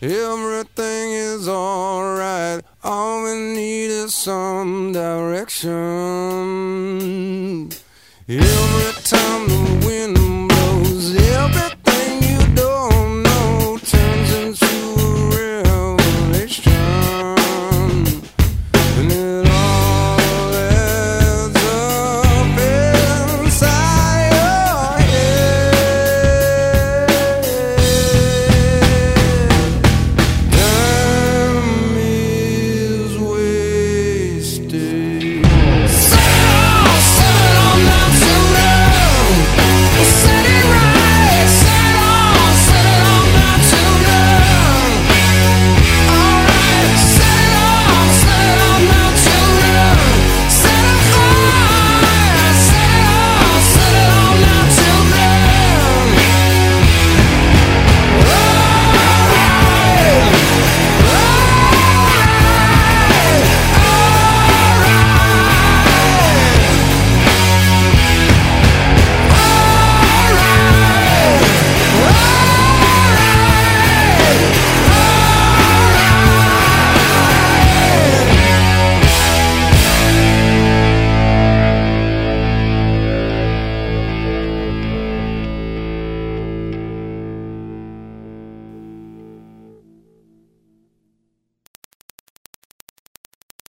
Everything is alright. All we need is some direction.